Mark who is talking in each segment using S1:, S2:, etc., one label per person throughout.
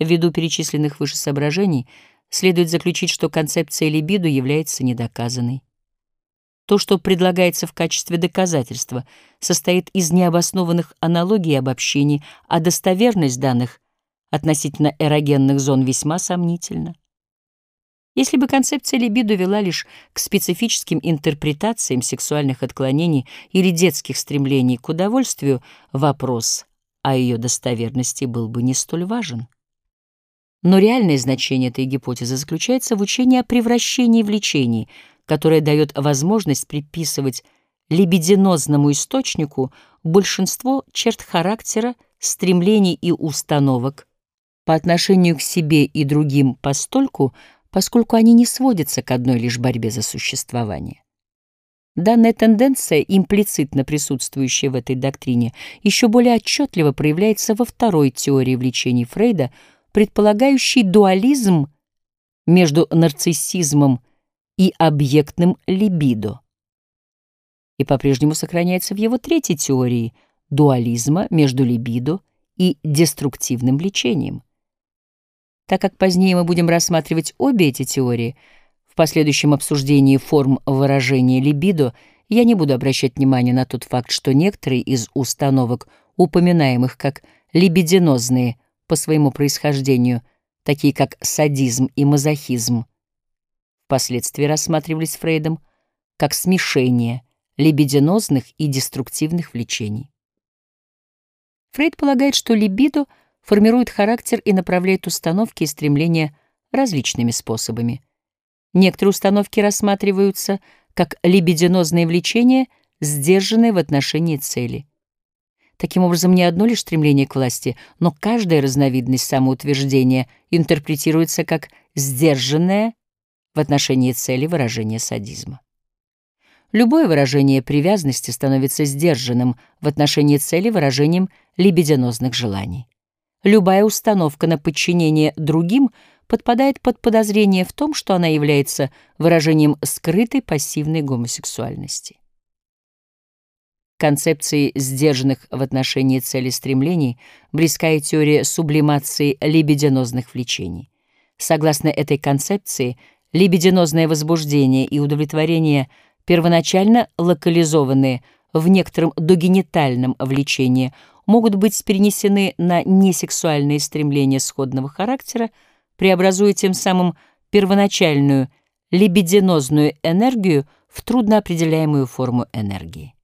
S1: Ввиду перечисленных выше соображений следует заключить, что концепция либидо является недоказанной. То, что предлагается в качестве доказательства, состоит из необоснованных аналогий и обобщений, а достоверность данных относительно эрогенных зон весьма сомнительна. Если бы концепция либидо вела лишь к специфическим интерпретациям сексуальных отклонений или детских стремлений к удовольствию, вопрос о ее достоверности был бы не столь важен. Но реальное значение этой гипотезы заключается в учении о превращении влечений, которое дает возможность приписывать либидинозному источнику большинство черт характера, стремлений и установок по отношению к себе и другим постольку, поскольку они не сводятся к одной лишь борьбе за существование. Данная тенденция, имплицитно присутствующая в этой доктрине, еще более отчетливо проявляется во второй теории влечений Фрейда — предполагающий дуализм между нарциссизмом и объектным либидо. И по-прежнему сохраняется в его третьей теории дуализма между либидо и деструктивным влечением. Так как позднее мы будем рассматривать обе эти теории, в последующем обсуждении форм выражения либидо я не буду обращать внимания на тот факт, что некоторые из установок, упоминаемых как либидинозные, по своему происхождению, такие как садизм и мазохизм, впоследствии рассматривались Фрейдом как смешение либидинозных и деструктивных влечений. Фрейд полагает, что либидо формирует характер и направляет установки и стремления различными способами. Некоторые установки рассматриваются как либидинозные влечения, сдержанные в отношении цели — Таким образом, не одно лишь стремление к власти, но каждая разновидность самоутверждения интерпретируется как сдержанное в отношении цели выражение садизма. Любое выражение привязанности становится сдержанным в отношении цели выражением либидинозных желаний. Любая установка на подчинение другим подпадает под подозрение в том, что она является выражением скрытой пассивной гомосексуальности концепции сдержанных в отношении цели стремлений близка и теория сублимации либидинозных влечений. Согласно этой концепции, либидинозное возбуждение и удовлетворение первоначально локализованные в некотором догенитальном влечении могут быть перенесены на несексуальные стремления сходного характера, преобразуя тем самым первоначальную либидинозную энергию в трудноопределяемую форму энергии.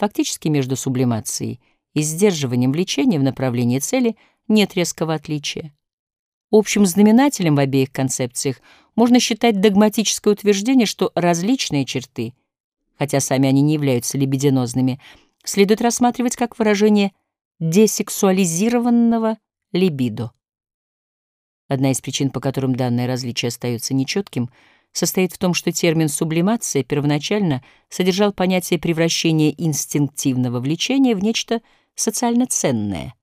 S1: Фактически между сублимацией и сдерживанием влечения в направлении цели нет резкого отличия. Общим знаменателем в обеих концепциях можно считать догматическое утверждение, что различные черты, хотя сами они не являются либидинозными, следует рассматривать как выражение десексуализированного либидо. Одна из причин, по которым данное различие остается нечетким — состоит в том, что термин «сублимация» первоначально содержал понятие превращения инстинктивного влечения в нечто социально ценное.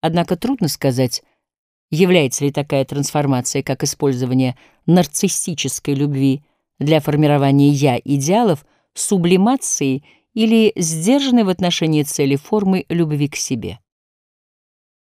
S1: Однако трудно сказать, является ли такая трансформация, как использование нарциссической любви для формирования «я» идеалов, сублимацией или сдержанной в отношении цели формы любви к себе.